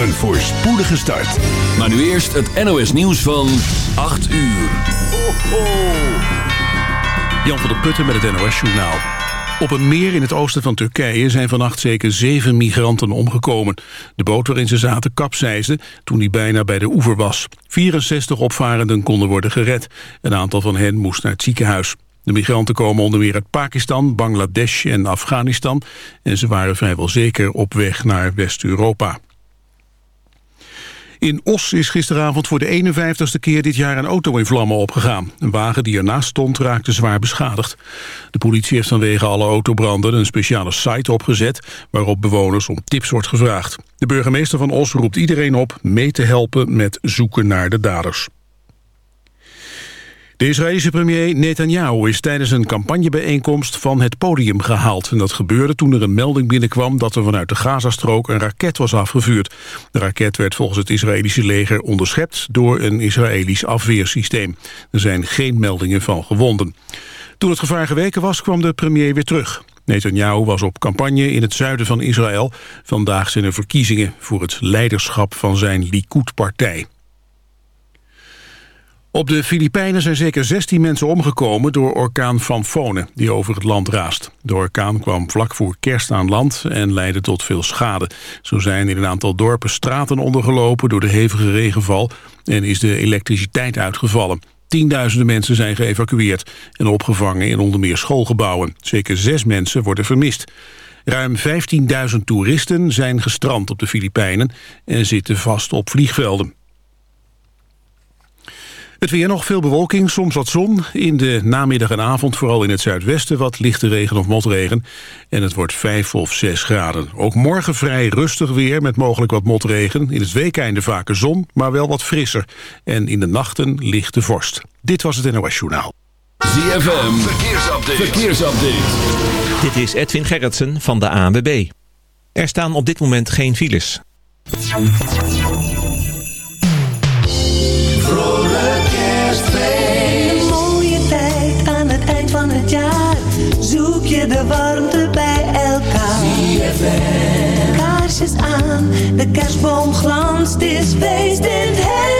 Een voorspoedige start. Maar nu eerst het NOS nieuws van 8 uur. Ho, ho. Jan van der Putten met het NOS Journaal. Op een meer in het oosten van Turkije zijn vannacht zeker zeven migranten omgekomen. De boot waarin ze zaten kapseisde toen die bijna bij de oever was. 64 opvarenden konden worden gered. Een aantal van hen moest naar het ziekenhuis. De migranten komen onder meer uit Pakistan, Bangladesh en Afghanistan... en ze waren vrijwel zeker op weg naar West-Europa. In Os is gisteravond voor de 51ste keer dit jaar een auto in vlammen opgegaan. Een wagen die ernaast stond raakte zwaar beschadigd. De politie heeft vanwege alle autobranden een speciale site opgezet... waarop bewoners om tips wordt gevraagd. De burgemeester van Os roept iedereen op mee te helpen met zoeken naar de daders. De Israëlische premier Netanyahu is tijdens een campagnebijeenkomst van het podium gehaald. En dat gebeurde toen er een melding binnenkwam dat er vanuit de Gazastrook een raket was afgevuurd. De raket werd volgens het Israëlische leger onderschept door een Israëlisch afweersysteem. Er zijn geen meldingen van gewonden. Toen het gevaar geweken was, kwam de premier weer terug. Netanyahu was op campagne in het zuiden van Israël. Vandaag zijn er verkiezingen voor het leiderschap van zijn Likud-partij. Op de Filipijnen zijn zeker 16 mensen omgekomen door orkaan Fanfone, die over het land raast. De orkaan kwam vlak voor kerst aan land en leidde tot veel schade. Zo zijn in een aantal dorpen straten ondergelopen door de hevige regenval en is de elektriciteit uitgevallen. Tienduizenden mensen zijn geëvacueerd en opgevangen in onder meer schoolgebouwen. Zeker zes mensen worden vermist. Ruim 15.000 toeristen zijn gestrand op de Filipijnen en zitten vast op vliegvelden. Het weer nog veel bewolking, soms wat zon. In de namiddag en avond vooral in het zuidwesten wat lichte regen of motregen. En het wordt 5 of 6 graden. Ook morgen vrij rustig weer met mogelijk wat motregen. In het weekeinde vaker zon, maar wel wat frisser. En in de nachten lichte vorst. Dit was het NOS Journaal. ZFM, verkeersupdate. verkeersupdate. Dit is Edwin Gerritsen van de ANWB. Er staan op dit moment geen files. De warmte bij elkaar. Kaarsjes aan, de kerstboom glanst, is feest in het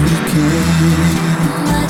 We can.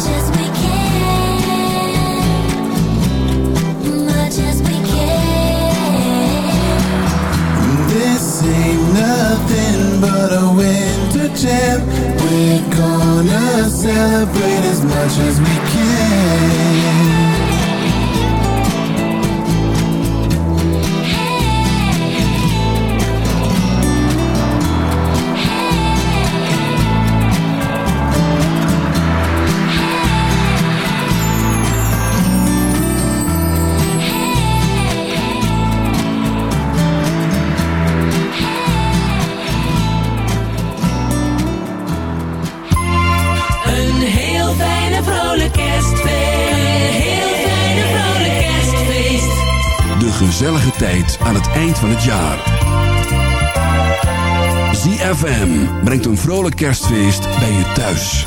Een vrolijk kerstfeest bij je thuis.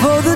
보다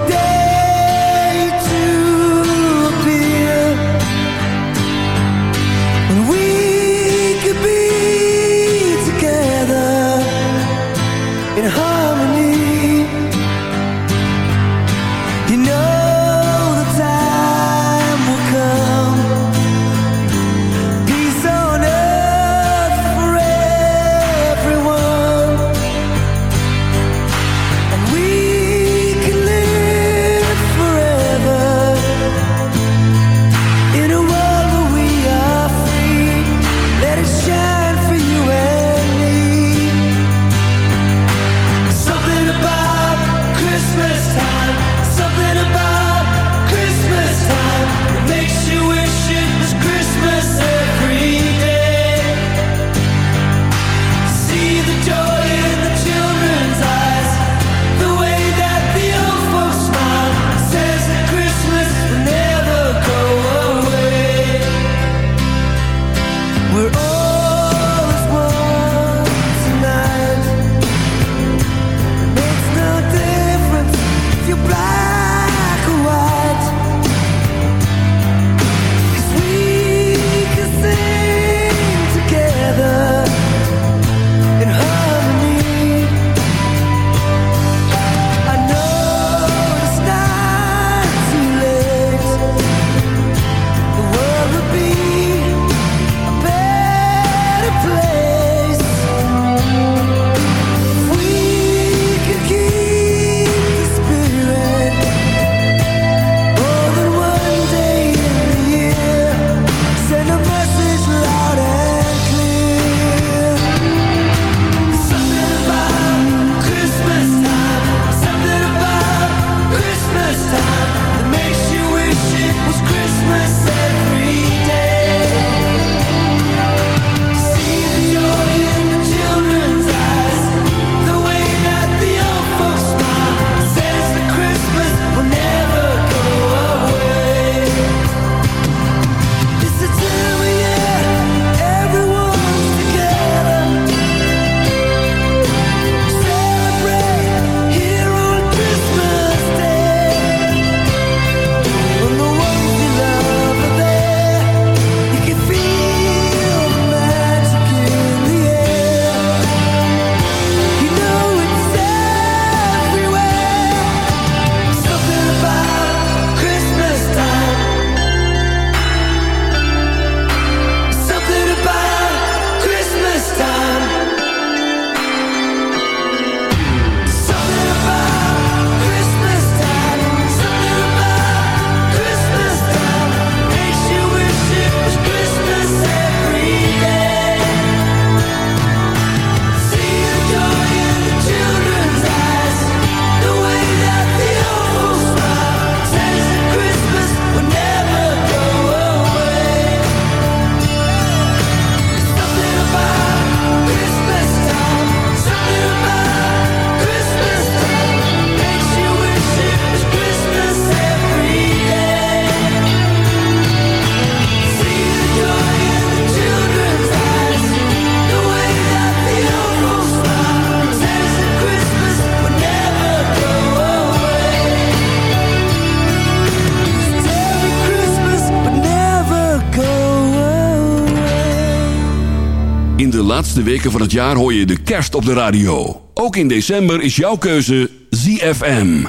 de laatste weken van het jaar hoor je de kerst op de radio. Ook in december is jouw keuze ZFM.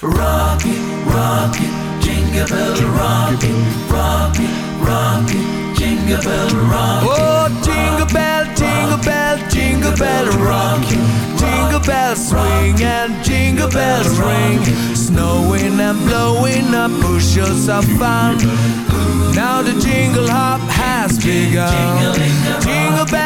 Rock it, rock it, jingle bell rock it, rock it, rock it, jingle bell rock it. Oh, jingle bell, jingle bell, jingle bell rock. Jingle bells swing and jingle bells ring. Snowing and blowing up bushels of fun. Now the jingle hop has begun. Jingle bell,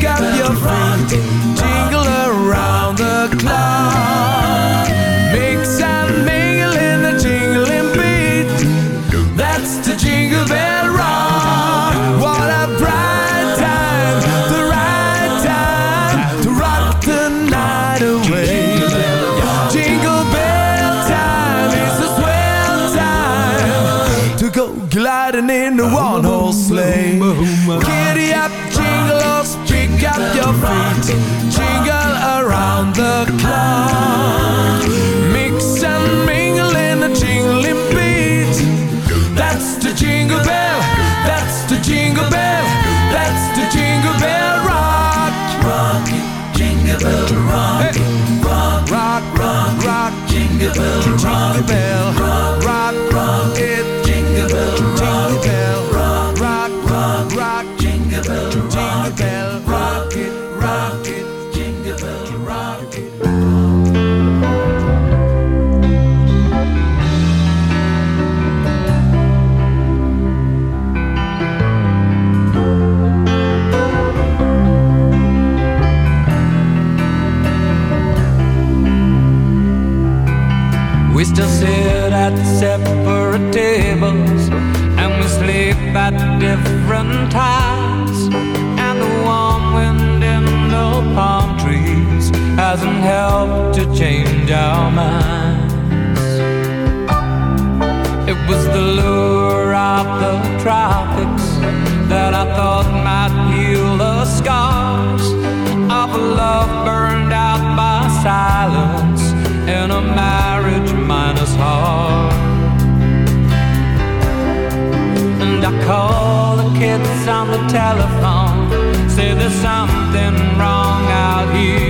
Pick up your feet. Jingle around the clock. Mix and mingle in the jingling beat. That's the jingle bell rock. What a bright time, the right time to rock the night away. Jingle bell time is a swell time to go gliding in the one horse sleigh. Jingle around the clock. Mix and mingle in the jingling beat. That's the jingle bell. That's the jingle bell. That's the jingle bell rock. Rock jingle bell rock it, rock, Rock, rock, rock. jingle bell rock Jingle bell. Rock, minds. It was the lure of the tropics that I thought might heal the scars of a love burned out by silence in a marriage minus heart. And I call the kids on the telephone, say there's something wrong out here.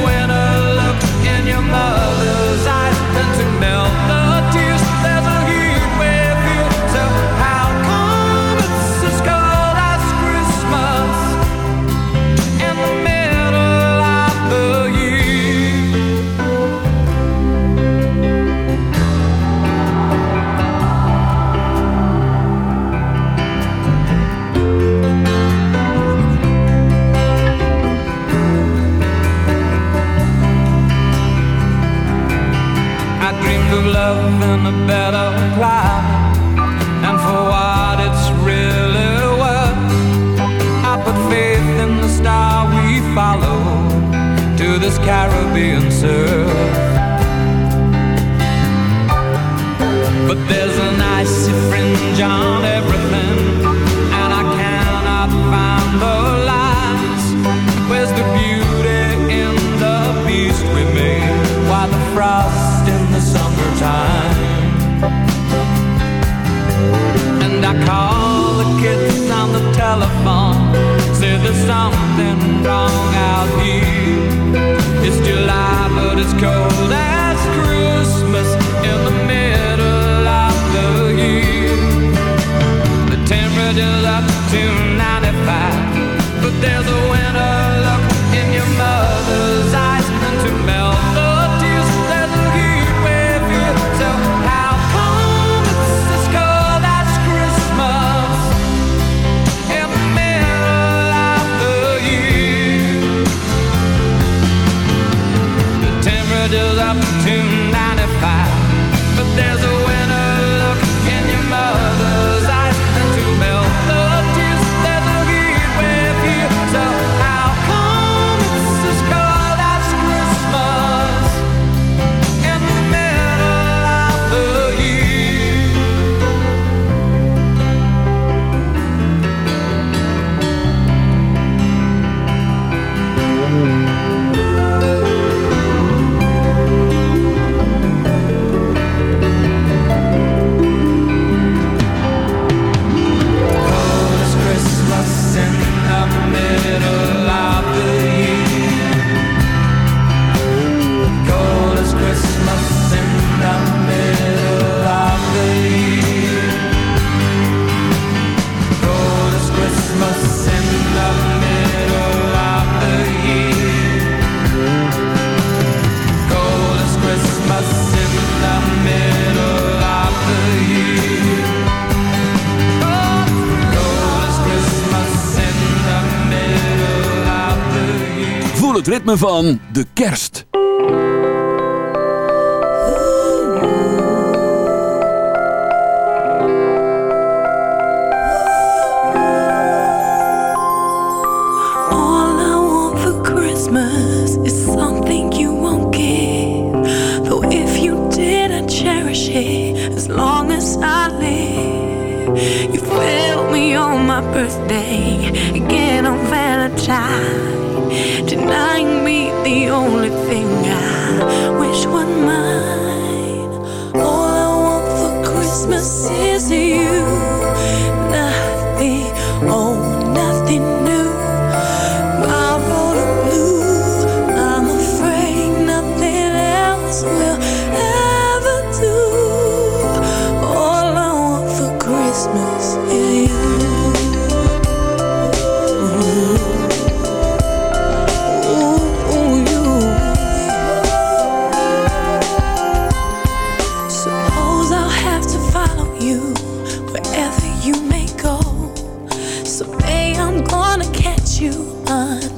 ritme van de kerst.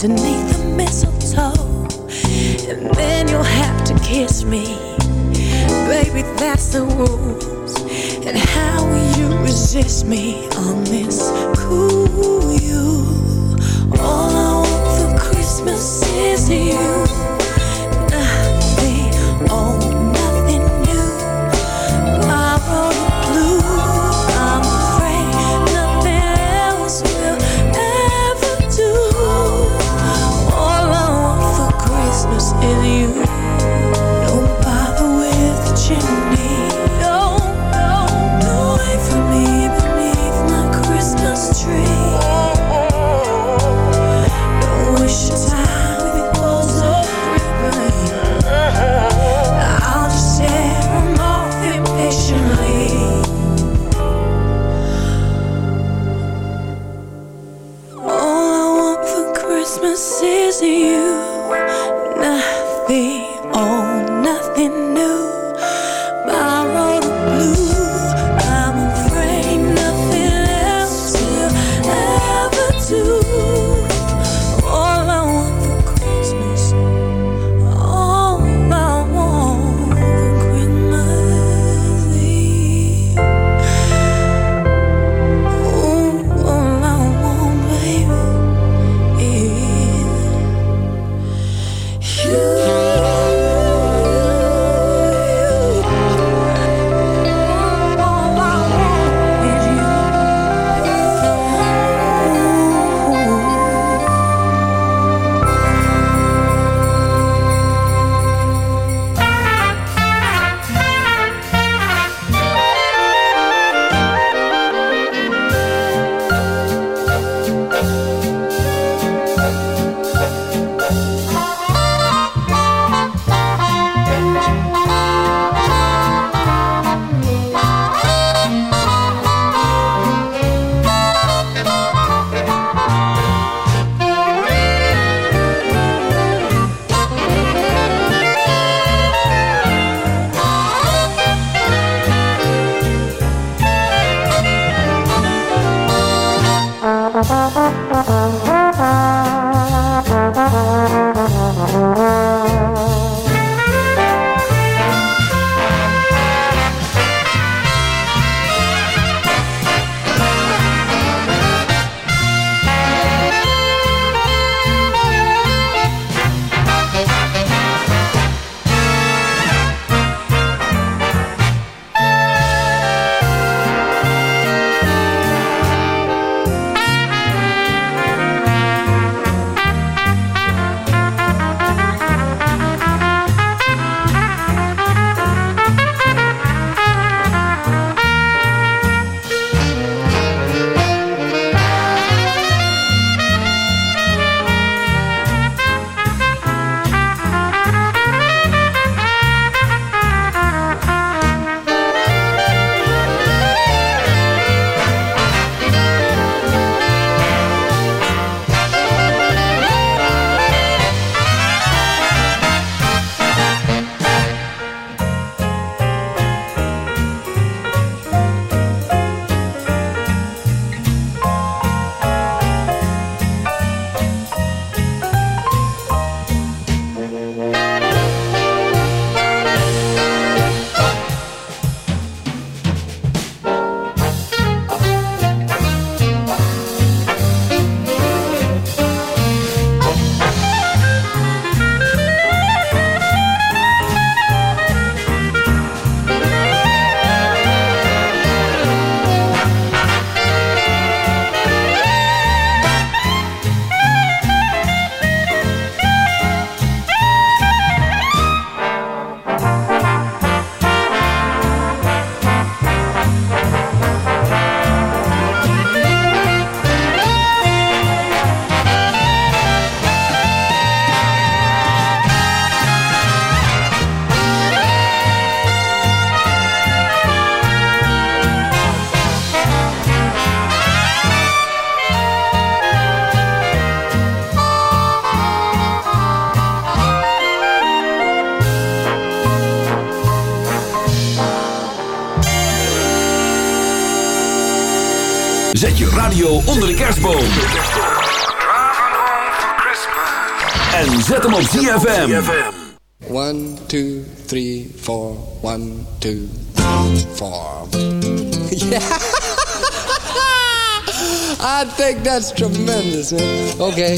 beneath the mistletoe, and then you'll have to kiss me. Baby, that's the rules. And how will you resist me on this cool you? All I want for Christmas is you. ZFM. One, two, three, four. One, two, four. Yeah. I think that's tremendous, man. Okay.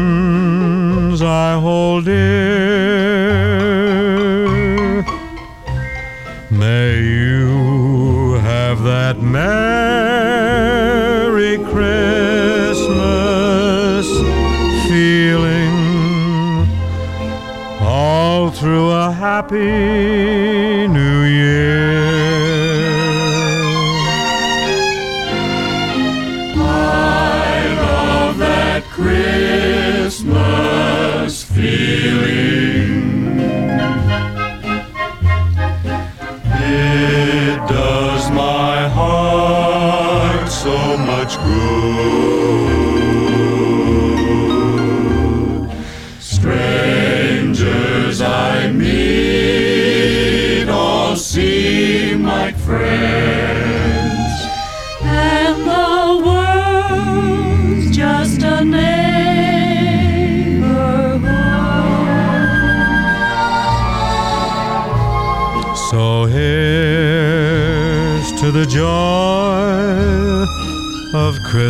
happy new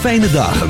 fijne dagen. en...